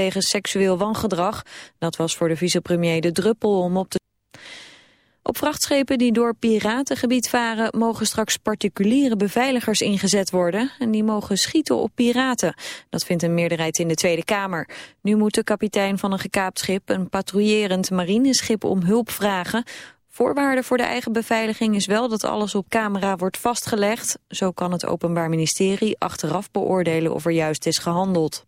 wegens seksueel wangedrag. Dat was voor de vicepremier de druppel om op te... Op vrachtschepen die door piratengebied varen mogen straks particuliere beveiligers ingezet worden en die mogen schieten op piraten. Dat vindt een meerderheid in de Tweede Kamer. Nu moet de kapitein van een gekaapt schip een patrouillerend marineschip om hulp vragen. Voorwaarde voor de eigen beveiliging is wel dat alles op camera wordt vastgelegd. Zo kan het Openbaar Ministerie achteraf beoordelen of er juist is gehandeld.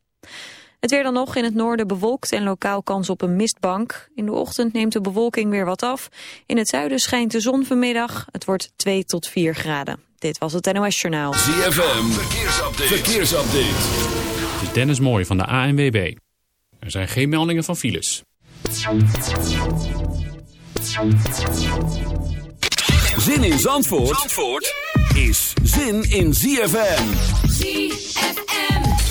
Het weer dan nog in het noorden bewolkt en lokaal kans op een mistbank. In de ochtend neemt de bewolking weer wat af. In het zuiden schijnt de zon vanmiddag. Het wordt 2 tot 4 graden. Dit was het NOS Journaal. ZFM, verkeersupdate. verkeersupdate. Het is Dennis Mooij van de ANWB. Er zijn geen meldingen van files. Zin in Zandvoort, Zandvoort is zin in ZFM. ZFM.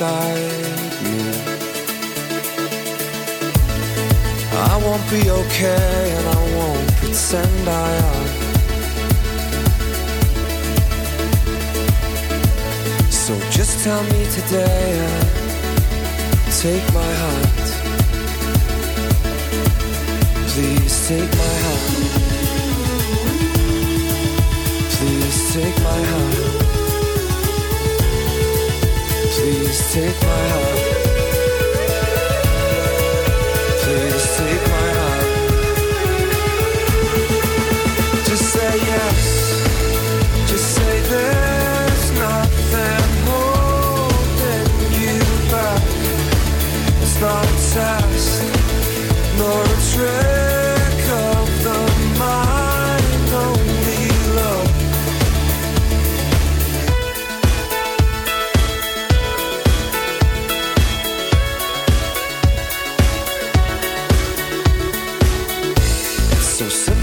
Beside me. I won't be okay and I won't pretend I am. So just tell me today and take my hand. Please take my hand. Please take my hand. Please take my hand.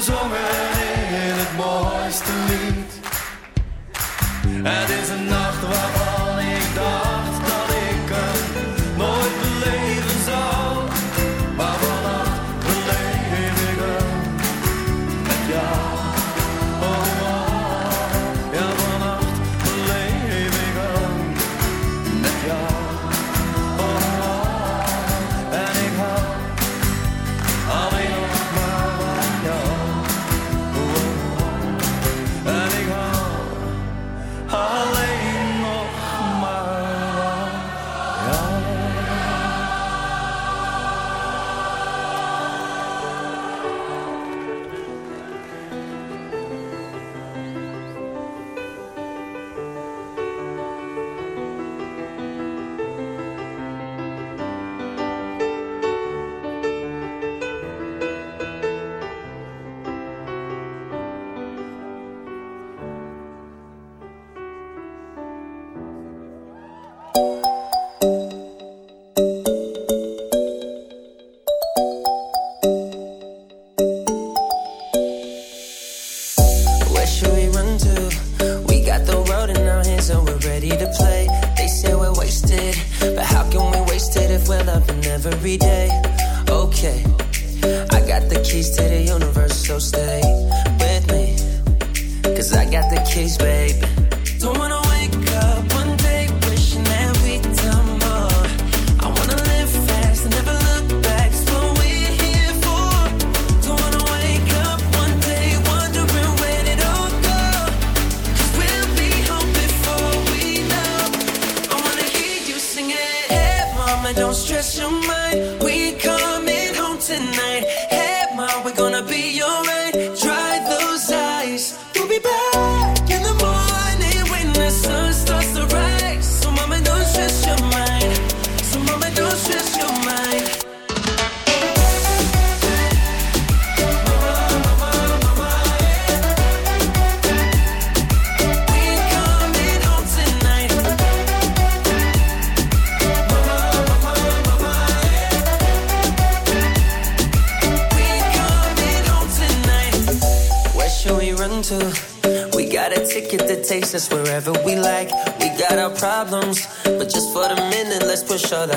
gezongen in het mooi.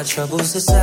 troubles aside.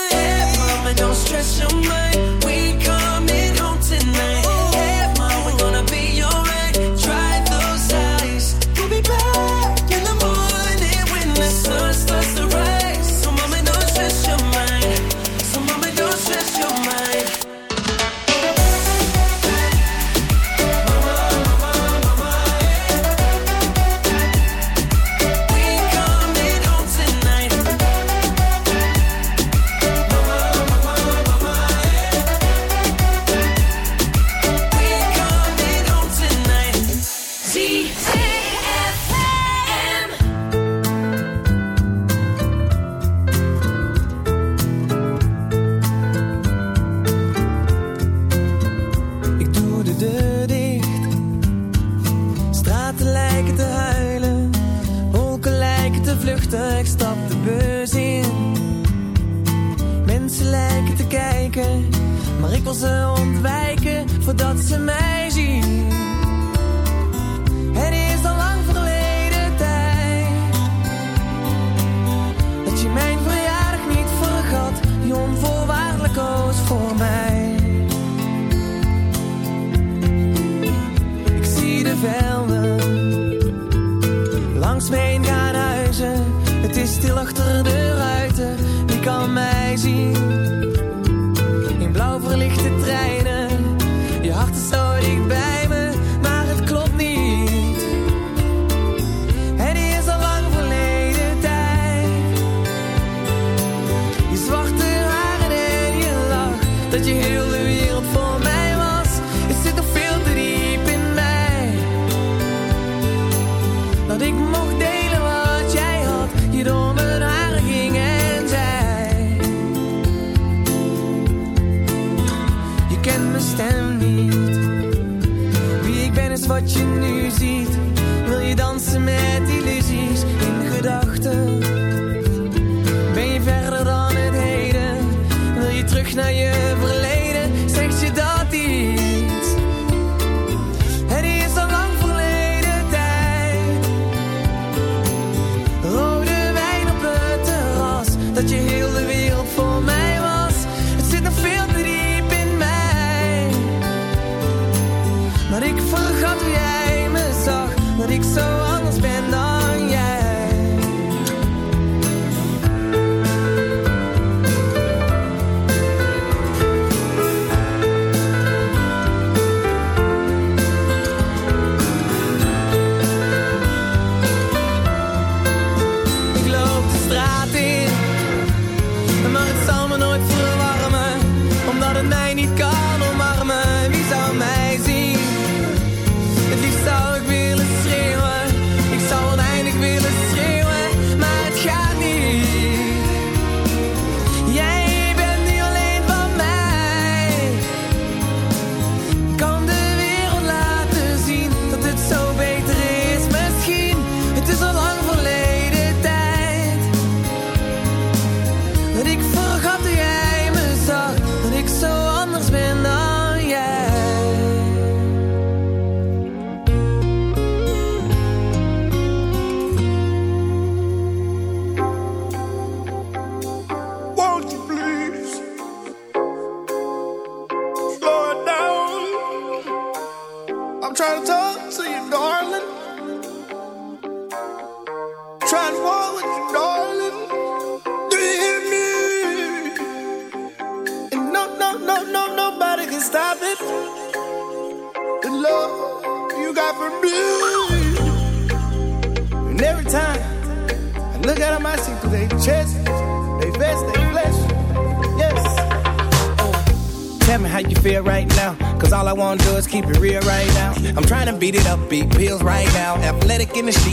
I see.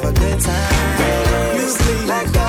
have a good time. Music like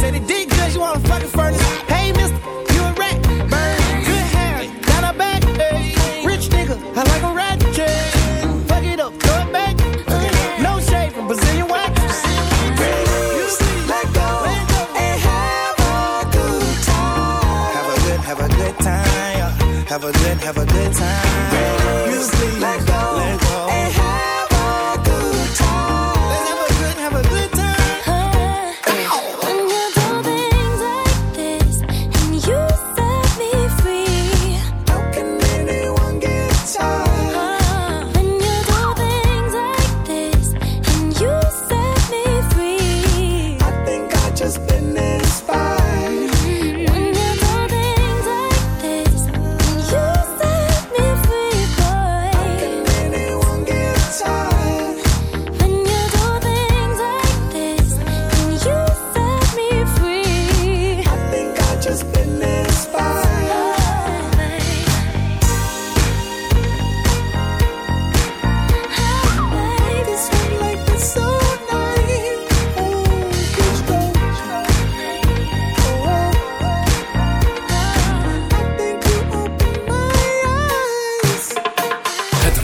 Said it did good, you wanna fucking furnace.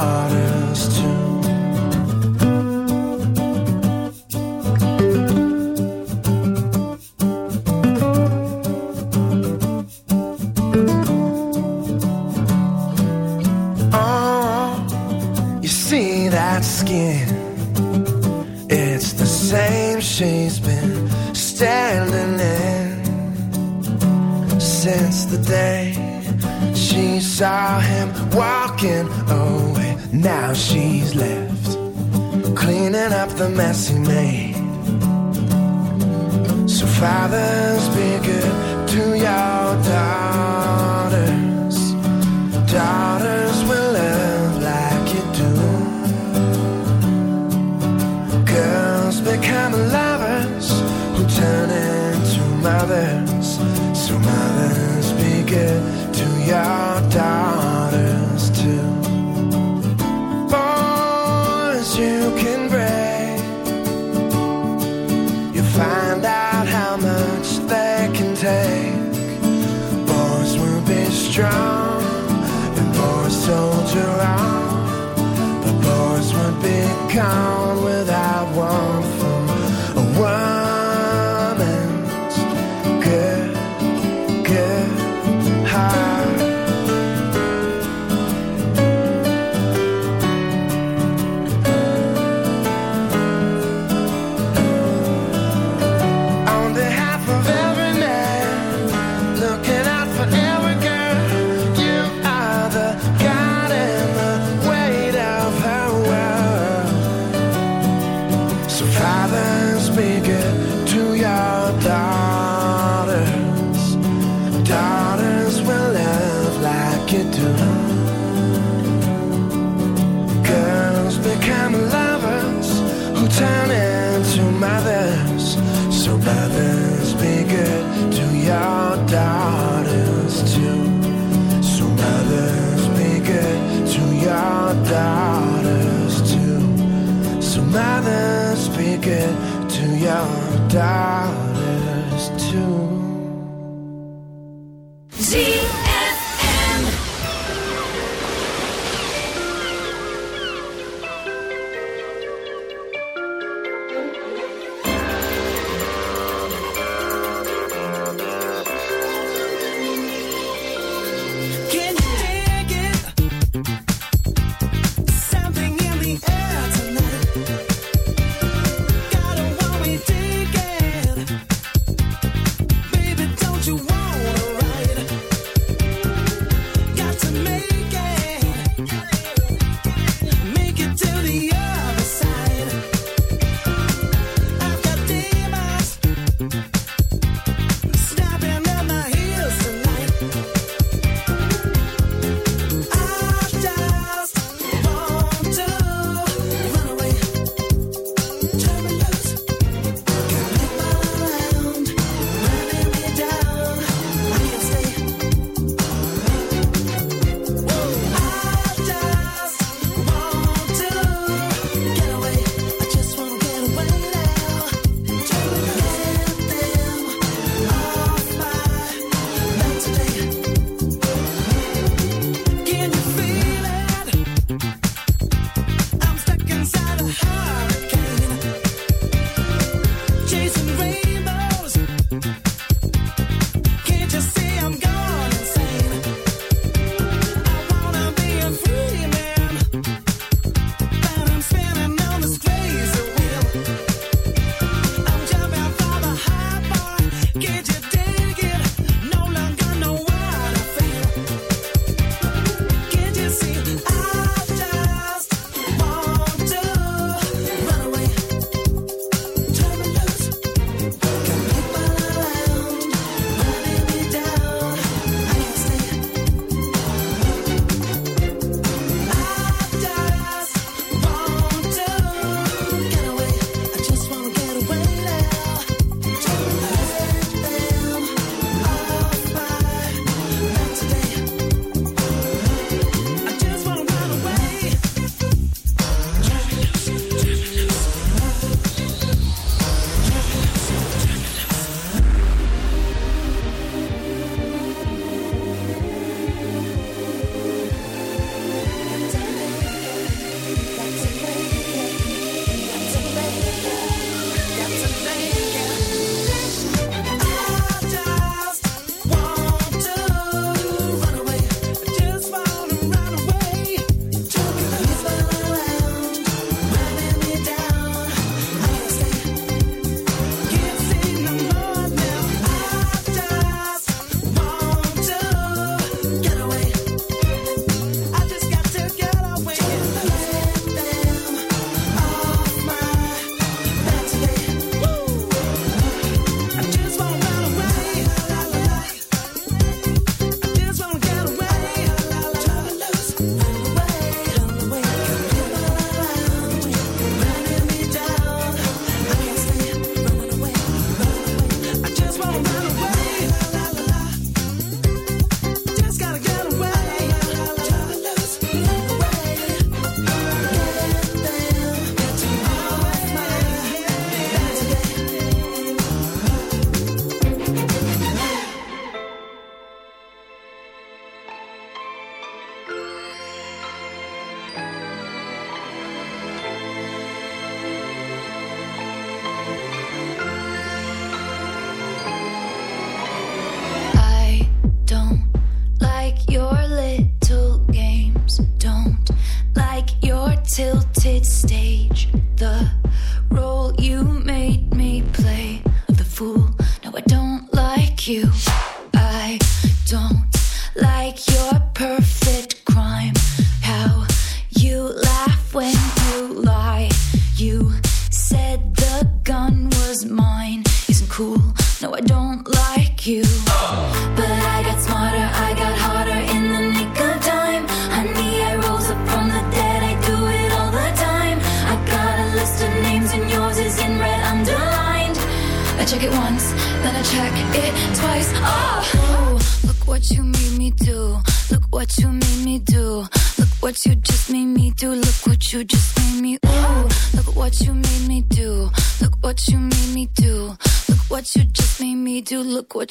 water messy man. die.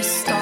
first.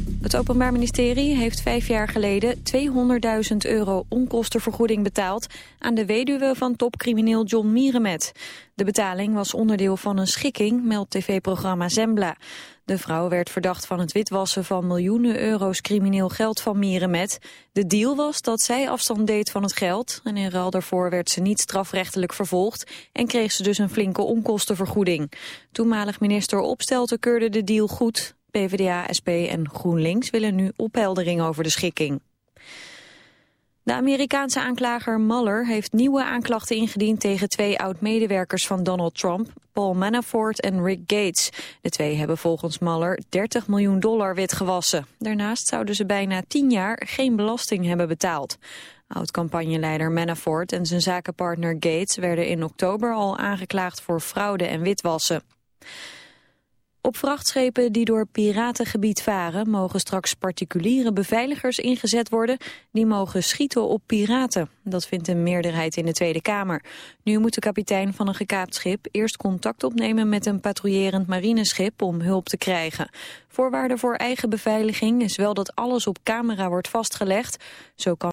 Het Openbaar Ministerie heeft vijf jaar geleden 200.000 euro onkostenvergoeding betaald aan de weduwe van topcrimineel John Mierenmet. De betaling was onderdeel van een schikking, meldt tv-programma Zembla. De vrouw werd verdacht van het witwassen van miljoenen euro's crimineel geld van Mierenmet. De deal was dat zij afstand deed van het geld en in ruil daarvoor werd ze niet strafrechtelijk vervolgd en kreeg ze dus een flinke onkostenvergoeding. Toenmalig minister Opstelten keurde de deal goed. PvdA, SP en GroenLinks willen nu opheldering over de schikking. De Amerikaanse aanklager Mueller heeft nieuwe aanklachten ingediend tegen twee oud-medewerkers van Donald Trump, Paul Manafort en Rick Gates. De twee hebben volgens Mueller 30 miljoen dollar witgewassen. Daarnaast zouden ze bijna 10 jaar geen belasting hebben betaald. Oud-campagneleider Manafort en zijn zakenpartner Gates werden in oktober al aangeklaagd voor fraude en witwassen. Op vrachtschepen die door piratengebied varen mogen straks particuliere beveiligers ingezet worden die mogen schieten op piraten. Dat vindt een meerderheid in de Tweede Kamer. Nu moet de kapitein van een gekaapt schip eerst contact opnemen met een patrouillerend marineschip om hulp te krijgen. Voorwaarde voor eigen beveiliging is wel dat alles op camera wordt vastgelegd. Zo kan